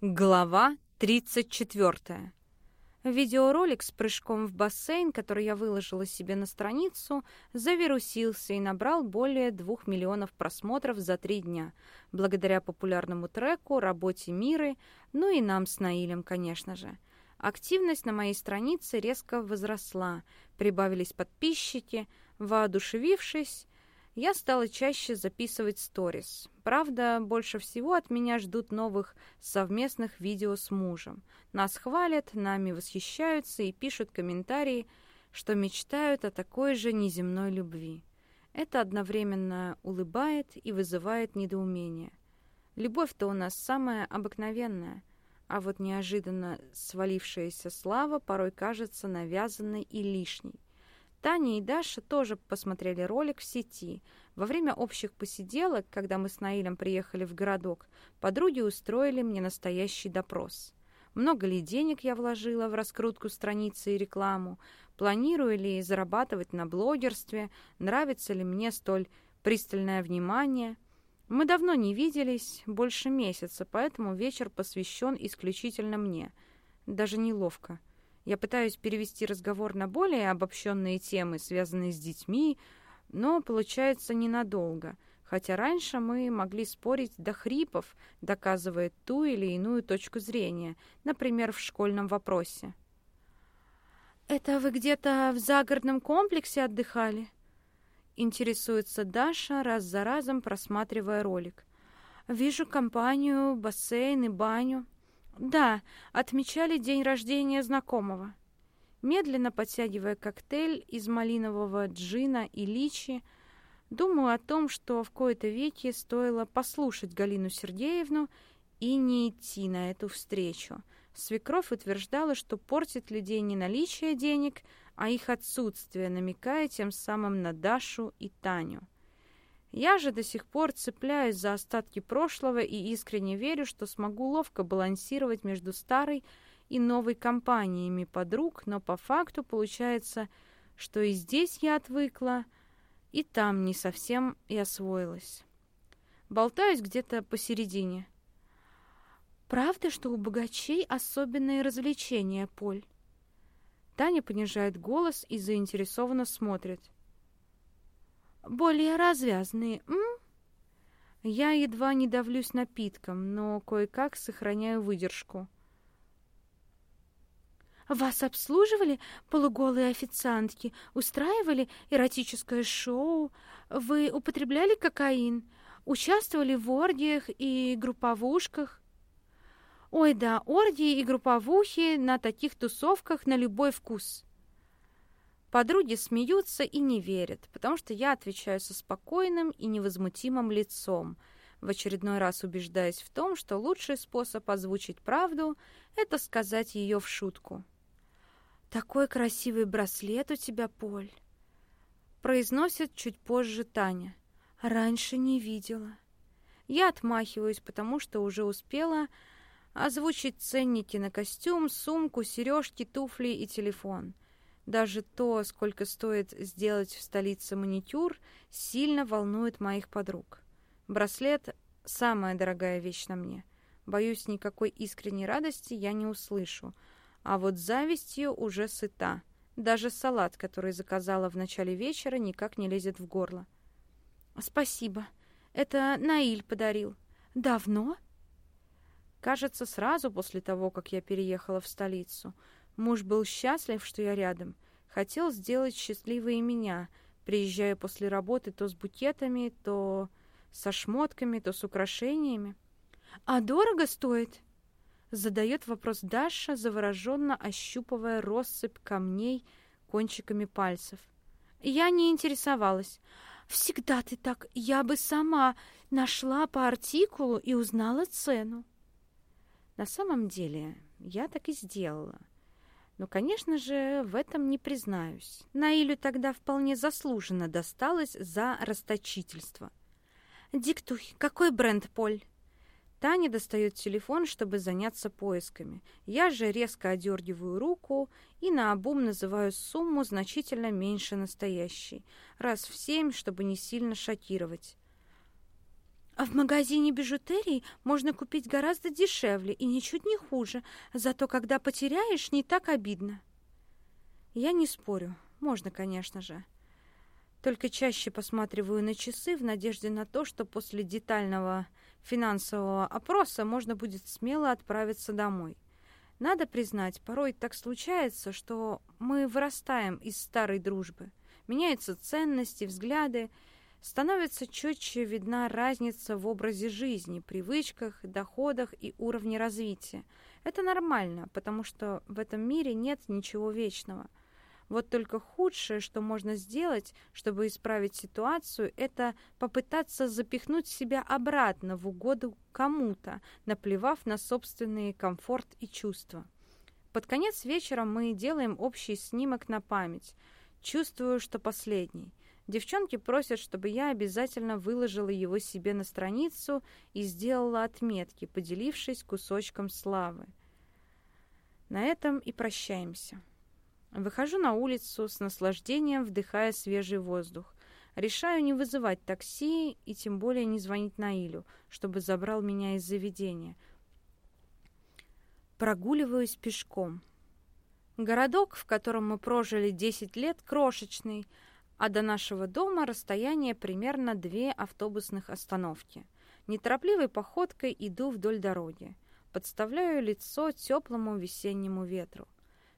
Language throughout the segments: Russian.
Глава 34. Видеоролик с прыжком в бассейн, который я выложила себе на страницу, завирусился и набрал более двух миллионов просмотров за три дня, благодаря популярному треку, работе Миры, ну и нам с Наилем, конечно же. Активность на моей странице резко возросла, прибавились подписчики, воодушевившись, я стала чаще записывать сторис. Правда, больше всего от меня ждут новых совместных видео с мужем. Нас хвалят, нами восхищаются и пишут комментарии, что мечтают о такой же неземной любви. Это одновременно улыбает и вызывает недоумение. Любовь-то у нас самая обыкновенная, а вот неожиданно свалившаяся слава порой кажется навязанной и лишней. Таня и Даша тоже посмотрели ролик в сети. Во время общих посиделок, когда мы с Наилем приехали в городок, подруги устроили мне настоящий допрос. Много ли денег я вложила в раскрутку страницы и рекламу? Планирую ли зарабатывать на блогерстве? Нравится ли мне столь пристальное внимание? Мы давно не виделись, больше месяца, поэтому вечер посвящен исключительно мне. Даже неловко. Я пытаюсь перевести разговор на более обобщенные темы, связанные с детьми, но получается ненадолго, хотя раньше мы могли спорить до хрипов, доказывая ту или иную точку зрения, например, в школьном вопросе. «Это вы где-то в загородном комплексе отдыхали?» Интересуется Даша, раз за разом просматривая ролик. «Вижу компанию, бассейн и баню». Да, отмечали день рождения знакомого. Медленно подтягивая коктейль из малинового джина и личи, думаю о том, что в кои-то веки стоило послушать Галину Сергеевну и не идти на эту встречу. Свекровь утверждала, что портит людей не наличие денег, а их отсутствие, намекая тем самым на Дашу и Таню. Я же до сих пор цепляюсь за остатки прошлого и искренне верю, что смогу ловко балансировать между старой и новой компаниями подруг, но по факту получается, что и здесь я отвыкла, и там не совсем и освоилась. Болтаюсь где-то посередине. Правда, что у богачей особенные развлечения, Поль? Таня понижает голос и заинтересованно смотрит — более развязные, м? Я едва не давлюсь напитком, но кое-как сохраняю выдержку. Вас обслуживали полуголые официантки, устраивали эротическое шоу, вы употребляли кокаин, участвовали в оргиях и групповушках. Ой, да, оргии и групповухи на таких тусовках на любой вкус. Подруги смеются и не верят, потому что я отвечаю со спокойным и невозмутимым лицом, в очередной раз убеждаясь в том, что лучший способ озвучить правду — это сказать ее в шутку. «Такой красивый браслет у тебя, Поль!» Произносит чуть позже Таня. «Раньше не видела». Я отмахиваюсь, потому что уже успела озвучить ценники на костюм, сумку, сережки, туфли и телефон — даже то, сколько стоит сделать в столице маникюр, сильно волнует моих подруг. Браслет — самая дорогая вещь на мне. Боюсь, никакой искренней радости я не услышу. А вот завистью уже сыта. Даже салат, который заказала в начале вечера, никак не лезет в горло. «Спасибо. Это Наиль подарил. Давно?» Кажется, сразу после того, как я переехала в столицу — Муж был счастлив, что я рядом. Хотел сделать счастливой меня, приезжая после работы то с букетами, то со шмотками, то с украшениями. «А дорого стоит?» Задает вопрос Даша, завороженно ощупывая россыпь камней кончиками пальцев. Я не интересовалась. «Всегда ты так. Я бы сама нашла по артикулу и узнала цену». На самом деле, я так и сделала. Но, конечно же, в этом не признаюсь. Наилю тогда вполне заслуженно досталось за расточительство. «Диктуй, какой бренд, Поль?» Таня достает телефон, чтобы заняться поисками. Я же резко одергиваю руку и наобум называю сумму значительно меньше настоящей. Раз в семь, чтобы не сильно шокировать. А в магазине бижутерии можно купить гораздо дешевле и ничуть не хуже, зато когда потеряешь, не так обидно. Я не спорю, можно, конечно же. Только чаще посматриваю на часы в надежде на то, что после детального финансового опроса можно будет смело отправиться домой. Надо признать, порой так случается, что мы вырастаем из старой дружбы. Меняются ценности, взгляды, становится четче видна разница в образе жизни, привычках, доходах и уровне развития. Это нормально, потому что в этом мире нет ничего вечного. Вот только худшее, что можно сделать, чтобы исправить ситуацию, это попытаться запихнуть себя обратно в угоду кому-то, наплевав на собственный комфорт и чувства. Под конец вечера мы делаем общий снимок на память. Чувствую, что последний. Девчонки просят, чтобы я обязательно выложила его себе на страницу и сделала отметки, поделившись кусочком славы. На этом и прощаемся. Выхожу на улицу с наслаждением, вдыхая свежий воздух. Решаю не вызывать такси и тем более не звонить Наилю, чтобы забрал меня из заведения. Прогуливаюсь пешком. Городок, в котором мы прожили 10 лет, крошечный – а до нашего дома расстояние примерно две автобусных остановки. Неторопливой походкой иду вдоль дороги. Подставляю лицо теплому весеннему ветру.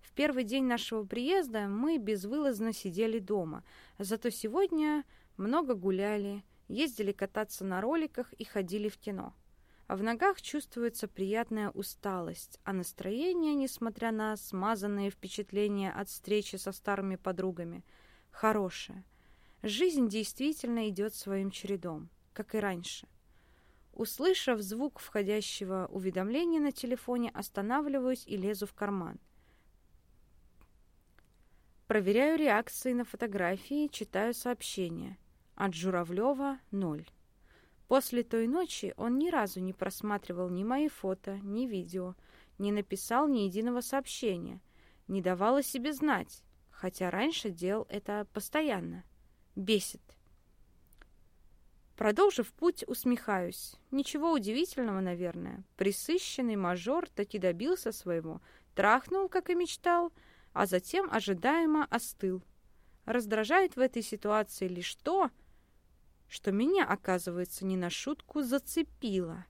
В первый день нашего приезда мы безвылазно сидели дома, зато сегодня много гуляли, ездили кататься на роликах и ходили в кино. А в ногах чувствуется приятная усталость, а настроение, несмотря на смазанные впечатления от встречи со старыми подругами – хорошее. Жизнь действительно идет своим чередом, как и раньше. Услышав звук входящего уведомления на телефоне, останавливаюсь и лезу в карман. Проверяю реакции на фотографии, читаю сообщения. От Журавлева – ноль. После той ночи он ни разу не просматривал ни мои фото, ни видео, не написал ни единого сообщения, не давал о себе знать, хотя раньше делал это постоянно. Бесит. Продолжив путь, усмехаюсь. Ничего удивительного, наверное. Присыщенный мажор таки добился своего. Трахнул, как и мечтал, а затем ожидаемо остыл. Раздражает в этой ситуации лишь то, что меня, оказывается, не на шутку зацепило.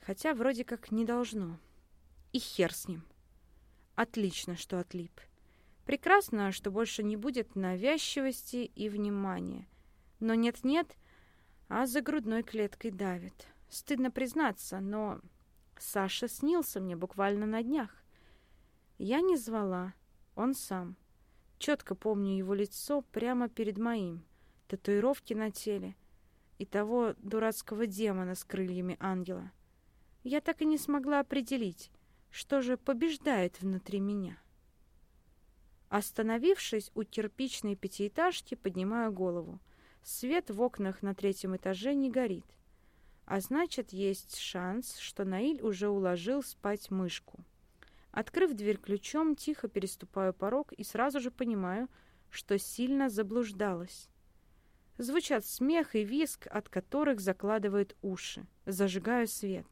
Хотя вроде как не должно. И хер с ним. Отлично, что отлип. Прекрасно, что больше не будет навязчивости и внимания. Но нет-нет, а за грудной клеткой давит. Стыдно признаться, но Саша снился мне буквально на днях. Я не звала, он сам. Четко помню его лицо прямо перед моим, татуировки на теле и того дурацкого демона с крыльями ангела. Я так и не смогла определить, что же побеждает внутри меня. Остановившись у кирпичной пятиэтажки, поднимаю голову. Свет в окнах на третьем этаже не горит. А значит, есть шанс, что Наиль уже уложил спать мышку. Открыв дверь ключом, тихо переступаю порог и сразу же понимаю, что сильно заблуждалась. Звучат смех и виск, от которых закладывают уши. Зажигаю свет.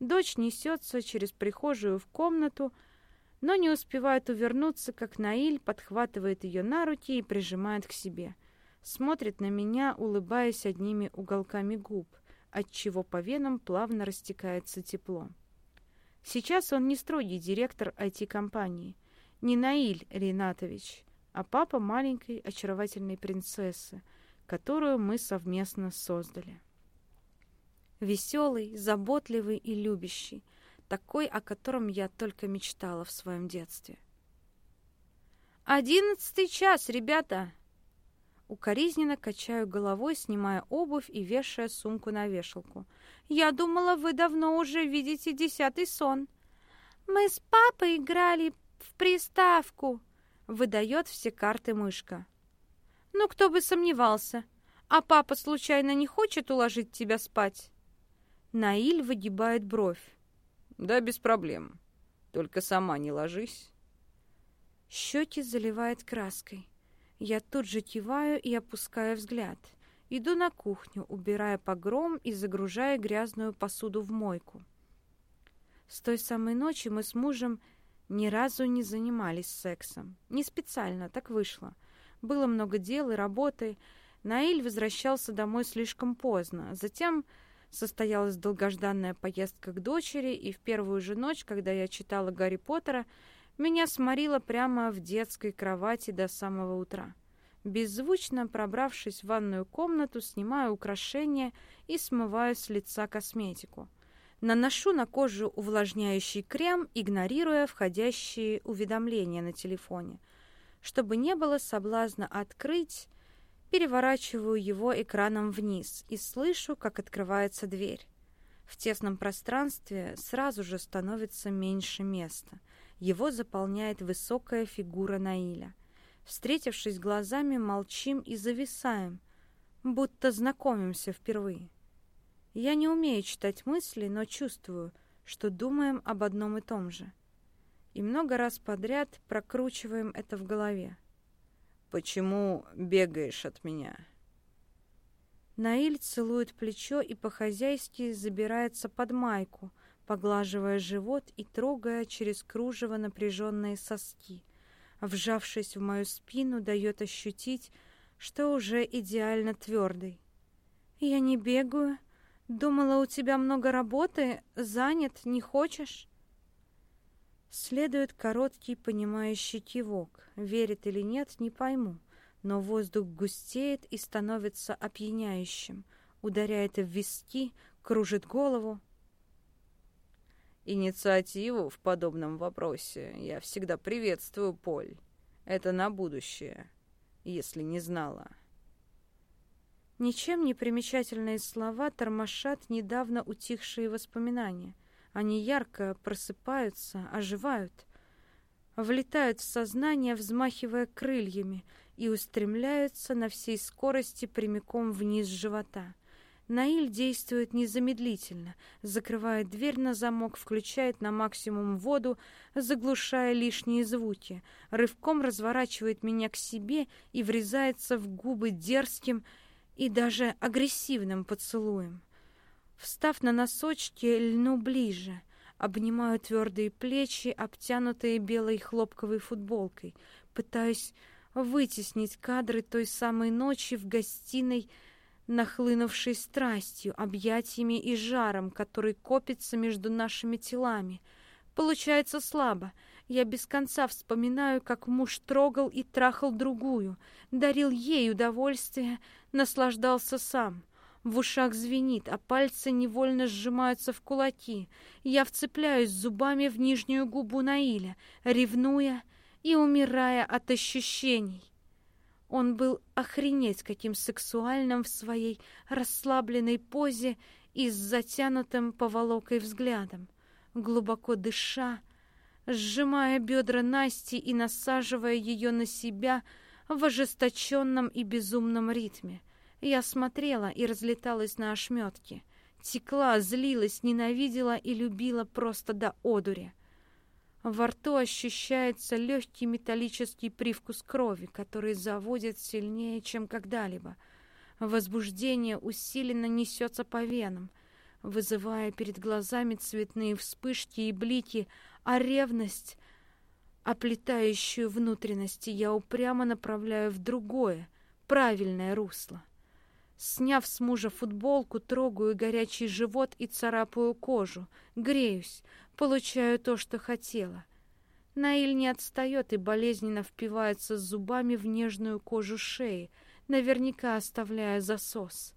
Дочь несется через прихожую в комнату, но не успевает увернуться, как Наиль подхватывает ее на руки и прижимает к себе. Смотрит на меня, улыбаясь одними уголками губ, отчего по венам плавно растекается тепло. Сейчас он не строгий директор IT-компании, не Наиль Ринатович, а папа маленькой очаровательной принцессы, которую мы совместно создали. Веселый, заботливый и любящий, такой, о котором я только мечтала в своем детстве. «Одиннадцатый час, ребята!» Укоризненно качаю головой, снимая обувь и вешая сумку на вешалку. «Я думала, вы давно уже видите десятый сон». «Мы с папой играли в приставку», — выдает все карты мышка. «Ну, кто бы сомневался. А папа случайно не хочет уложить тебя спать?» Наиль выгибает бровь. Да, без проблем. Только сама не ложись. Щеки заливает краской. Я тут же киваю и опускаю взгляд. Иду на кухню, убирая погром и загружая грязную посуду в мойку. С той самой ночи мы с мужем ни разу не занимались сексом. Не специально, так вышло. Было много дел и работы. Наиль возвращался домой слишком поздно. Затем состоялась долгожданная поездка к дочери, и в первую же ночь, когда я читала Гарри Поттера, меня сморило прямо в детской кровати до самого утра. Беззвучно пробравшись в ванную комнату, снимаю украшения и смываю с лица косметику. Наношу на кожу увлажняющий крем, игнорируя входящие уведомления на телефоне. Чтобы не было соблазна открыть, переворачиваю его экраном вниз и слышу, как открывается дверь. В тесном пространстве сразу же становится меньше места. Его заполняет высокая фигура Наиля. Встретившись глазами, молчим и зависаем, будто знакомимся впервые. Я не умею читать мысли, но чувствую, что думаем об одном и том же. И много раз подряд прокручиваем это в голове. «Почему бегаешь от меня?» Наиль целует плечо и по-хозяйски забирается под майку, поглаживая живот и трогая через кружево напряженные соски. Вжавшись в мою спину, дает ощутить, что уже идеально твердый. «Я не бегаю», Думала, у тебя много работы, занят, не хочешь? Следует короткий понимающий кивок. Верит или нет, не пойму. Но воздух густеет и становится опьяняющим. Ударяет в виски, кружит голову. Инициативу в подобном вопросе я всегда приветствую, Поль. Это на будущее, если не знала. Ничем не примечательные слова тормошат недавно утихшие воспоминания. Они ярко просыпаются, оживают, влетают в сознание, взмахивая крыльями, и устремляются на всей скорости прямиком вниз живота. Наиль действует незамедлительно, закрывает дверь на замок, включает на максимум воду, заглушая лишние звуки, рывком разворачивает меня к себе и врезается в губы дерзким, и даже агрессивным поцелуем. Встав на носочки, льну ближе, обнимаю твердые плечи, обтянутые белой хлопковой футболкой, пытаюсь вытеснить кадры той самой ночи в гостиной, нахлынувшей страстью, объятиями и жаром, который копится между нашими телами. Получается слабо. Я без конца вспоминаю, как муж трогал и трахал другую, дарил ей удовольствие, наслаждался сам. В ушах звенит, а пальцы невольно сжимаются в кулаки. Я вцепляюсь зубами в нижнюю губу Наиля, ревнуя и умирая от ощущений. Он был охренеть каким сексуальным в своей расслабленной позе и с затянутым поволокой взглядом. Глубоко дыша, сжимая бедра Насти и насаживая ее на себя — в ожесточенном и безумном ритме. Я смотрела и разлеталась на ошметки. Текла, злилась, ненавидела и любила просто до одури. Во рту ощущается легкий металлический привкус крови, который заводит сильнее, чем когда-либо. Возбуждение усиленно несется по венам, вызывая перед глазами цветные вспышки и блики, а ревность оплетающую внутренности, я упрямо направляю в другое, правильное русло. Сняв с мужа футболку, трогаю горячий живот и царапаю кожу, греюсь, получаю то, что хотела. Наиль не отстает и болезненно впивается зубами в нежную кожу шеи, наверняка оставляя засос.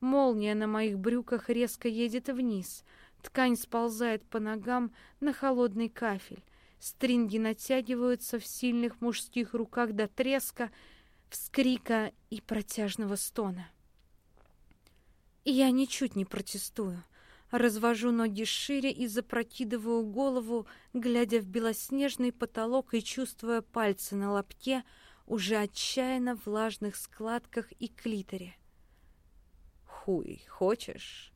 Молния на моих брюках резко едет вниз, ткань сползает по ногам на холодный кафель. Стринги натягиваются в сильных мужских руках до треска, вскрика и протяжного стона. Я ничуть не протестую. Развожу ноги шире и запрокидываю голову, глядя в белоснежный потолок и чувствуя пальцы на лобке, уже отчаянно влажных складках и клиторе. «Хуй, хочешь?»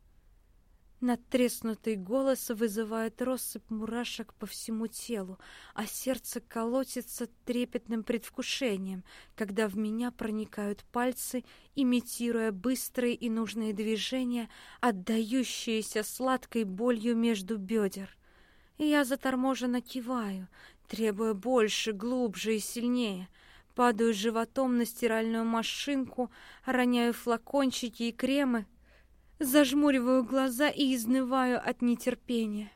Натреснутый голос вызывает россыпь мурашек по всему телу, а сердце колотится трепетным предвкушением, когда в меня проникают пальцы, имитируя быстрые и нужные движения, отдающиеся сладкой болью между бедер. Я заторможенно киваю, требуя больше, глубже и сильнее. Падаю животом на стиральную машинку, роняю флакончики и кремы, Зажмуриваю глаза и изнываю от нетерпения.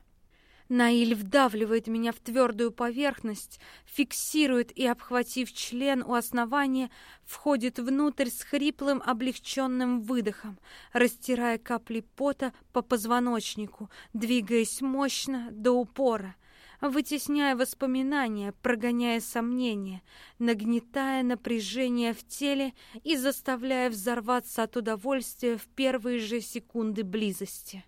Наиль вдавливает меня в твердую поверхность, фиксирует и, обхватив член у основания, входит внутрь с хриплым облегченным выдохом, растирая капли пота по позвоночнику, двигаясь мощно до упора, вытесняя воспоминания, прогоняя сомнения, нагнетая напряжение в теле и заставляя взорваться от удовольствия в первые же секунды близости.